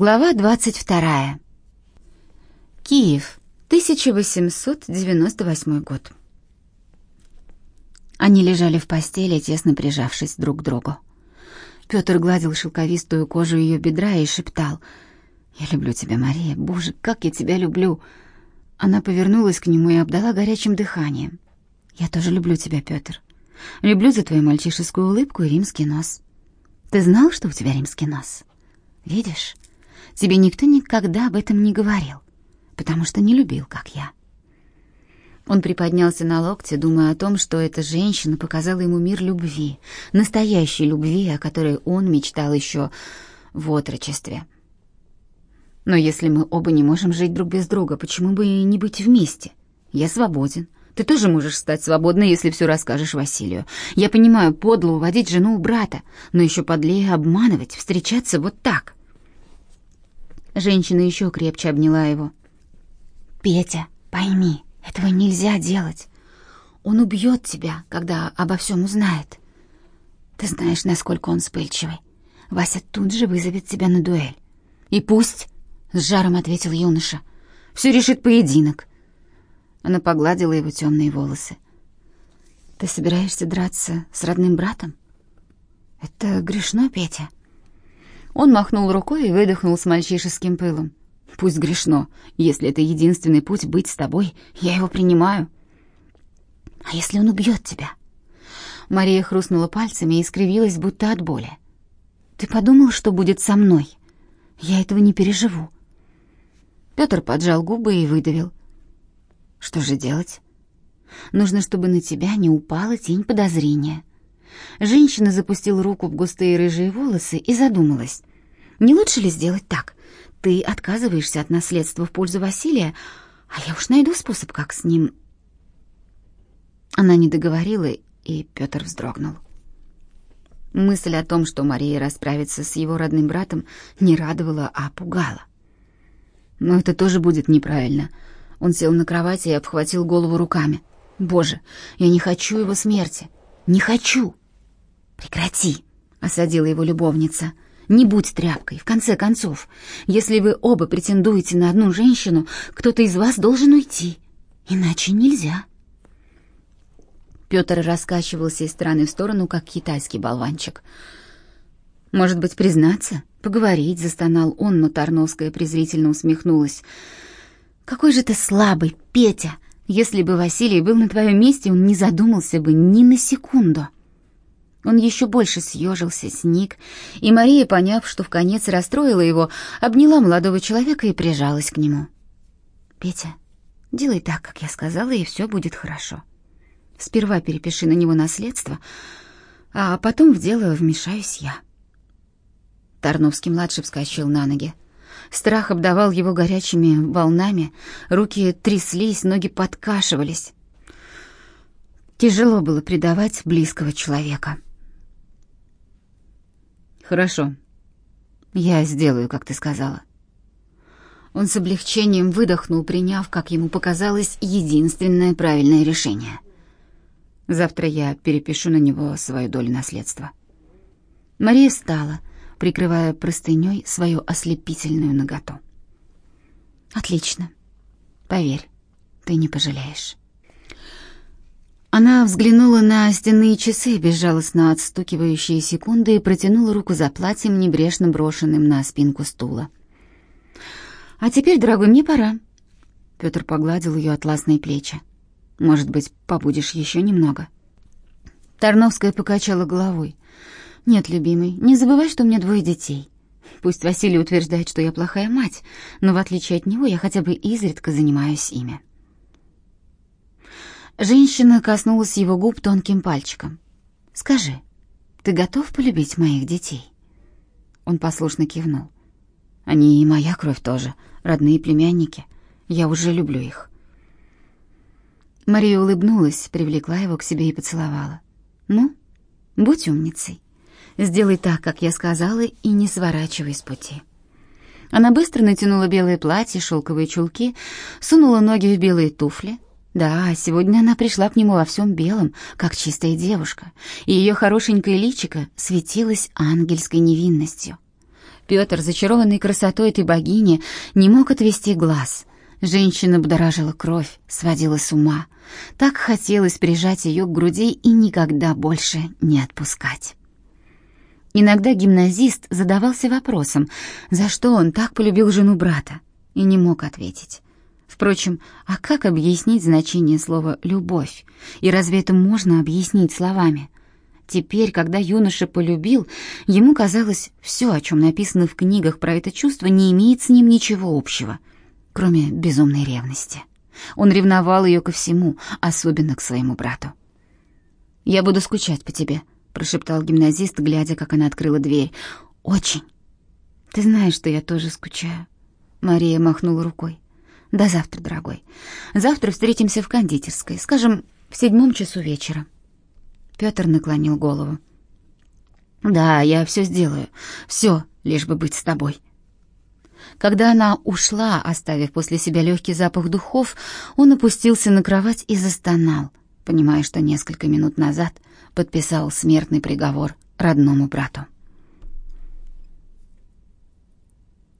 Глава 22. Киев, 1898 год. Они лежали в постели, тесно прижавшись друг к другу. Петр гладил шелковистую кожу ее бедра и шептал: "Я люблю тебя, Мария. Боже, как я тебя люблю!" Она повернулась к нему и обдала горячим дыханием. "Я тоже люблю тебя, Петр. Люблю за твою мальчишескую улыбку и римский нос. Ты знал, что у тебя римский нос? Видишь?" Тебе никто никогда об этом не говорил, потому что не любил, как я. Он приподнялся на локте, думая о том, что эта женщина показала ему мир любви, настоящей любви, о которой он мечтал еще в отрочестве. Но если мы оба не можем жить друг без друга, почему бы и не быть вместе? Я свободен. Ты тоже можешь стать свободной, если все расскажешь Василию. Я понимаю, подло уводить жену у брата, но еще подлее обманывать, встречаться вот так. Женщина еще крепче обняла его. «Петя, пойми, этого нельзя делать. Он убьет тебя, когда обо всем узнает. Ты знаешь, насколько он вспыльчивый. Вася тут же вызовет тебя на дуэль. И пусть, — с жаром ответил юноша, — все решит поединок. Она погладила его темные волосы. Ты собираешься драться с родным братом? Это грешно, Петя. Он махнул рукой и выдохнул с мальчишеским пылом. «Пусть грешно. Если это единственный путь быть с тобой, я его принимаю». «А если он убьет тебя?» Мария хрустнула пальцами и скривилась, будто от боли. «Ты подумал, что будет со мной? Я этого не переживу». Петр поджал губы и выдавил. «Что же делать?» «Нужно, чтобы на тебя не упала тень подозрения». Женщина запустила руку в густые рыжие волосы и задумалась. Не лучше ли сделать так? Ты отказываешься от наследства в пользу Василия, а я уж найду способ, как с ним...» Она не договорила, и Петр вздрогнул. Мысль о том, что Мария расправится с его родным братом, не радовала, а пугала. Но это тоже будет неправильно. Он сел на кровати и обхватил голову руками. «Боже, я не хочу его смерти! Не хочу!» «Прекрати!» — осадила его любовница — не будь тряпкой, в конце концов. Если вы оба претендуете на одну женщину, кто-то из вас должен уйти. Иначе нельзя. Петр раскачивался из стороны в сторону, как китайский болванчик. «Может быть, признаться? Поговорить?» — застонал он, но Тарновская презрительно усмехнулась. «Какой же ты слабый, Петя! Если бы Василий был на твоем месте, он не задумался бы ни на секунду». Он еще больше съежился, сник, и Мария, поняв, что в конец расстроила его, обняла молодого человека и прижалась к нему. «Петя, делай так, как я сказала, и все будет хорошо. Сперва перепиши на него наследство, а потом в дело вмешаюсь я». Тарновский-младший вскочил на ноги. Страх обдавал его горячими волнами, руки тряслись, ноги подкашивались. Тяжело было предавать близкого человека. Хорошо. Я сделаю, как ты сказала. Он с облегчением выдохнул, приняв, как ему показалось, единственное правильное решение. Завтра я перепишу на него свою долю наследства. Мария встала, прикрывая простыней свою ослепительную наготу. Отлично. Поверь, ты не пожалеешь. Она взглянула на стенные часы, безжалостно отстукивающие секунды, и протянула руку за платьем, небрежно брошенным на спинку стула. «А теперь, дорогой, мне пора». Петр погладил ее атласные плечи. «Может быть, побудешь еще немного?» Тарновская покачала головой. «Нет, любимый, не забывай, что у меня двое детей. Пусть Василий утверждает, что я плохая мать, но в отличие от него я хотя бы изредка занимаюсь ими». Женщина коснулась его губ тонким пальчиком. «Скажи, ты готов полюбить моих детей?» Он послушно кивнул. «Они и моя кровь тоже, родные племянники. Я уже люблю их». Мария улыбнулась, привлекла его к себе и поцеловала. «Ну, будь умницей. Сделай так, как я сказала, и не сворачивай с пути». Она быстро натянула белое платье, шелковые чулки, сунула ноги в белые туфли — да, сегодня она пришла к нему во всем белом, как чистая девушка, и ее хорошенькое личико светилось ангельской невинностью. Петр, зачарованный красотой этой богини, не мог отвести глаз. Женщина будоражила кровь, сводила с ума. Так хотелось прижать ее к груди и никогда больше не отпускать. Иногда гимназист задавался вопросом, за что он так полюбил жену брата, и не мог ответить. Впрочем, а как объяснить значение слова «любовь»? И разве это можно объяснить словами? Теперь, когда юноша полюбил, ему казалось, все, о чем написано в книгах про это чувство, не имеет с ним ничего общего, кроме безумной ревности. Он ревновал ее ко всему, особенно к своему брату. «Я буду скучать по тебе», — прошептал гимназист, глядя, как она открыла дверь. «Очень. Ты знаешь, что я тоже скучаю». Мария махнула рукой. «До завтра, дорогой. Завтра встретимся в кондитерской, скажем, в седьмом часу вечера». Петр наклонил голову. «Да, я все сделаю. Все, лишь бы быть с тобой». Когда она ушла, оставив после себя легкий запах духов, он опустился на кровать и застонал, понимая, что несколько минут назад подписал смертный приговор родному брату.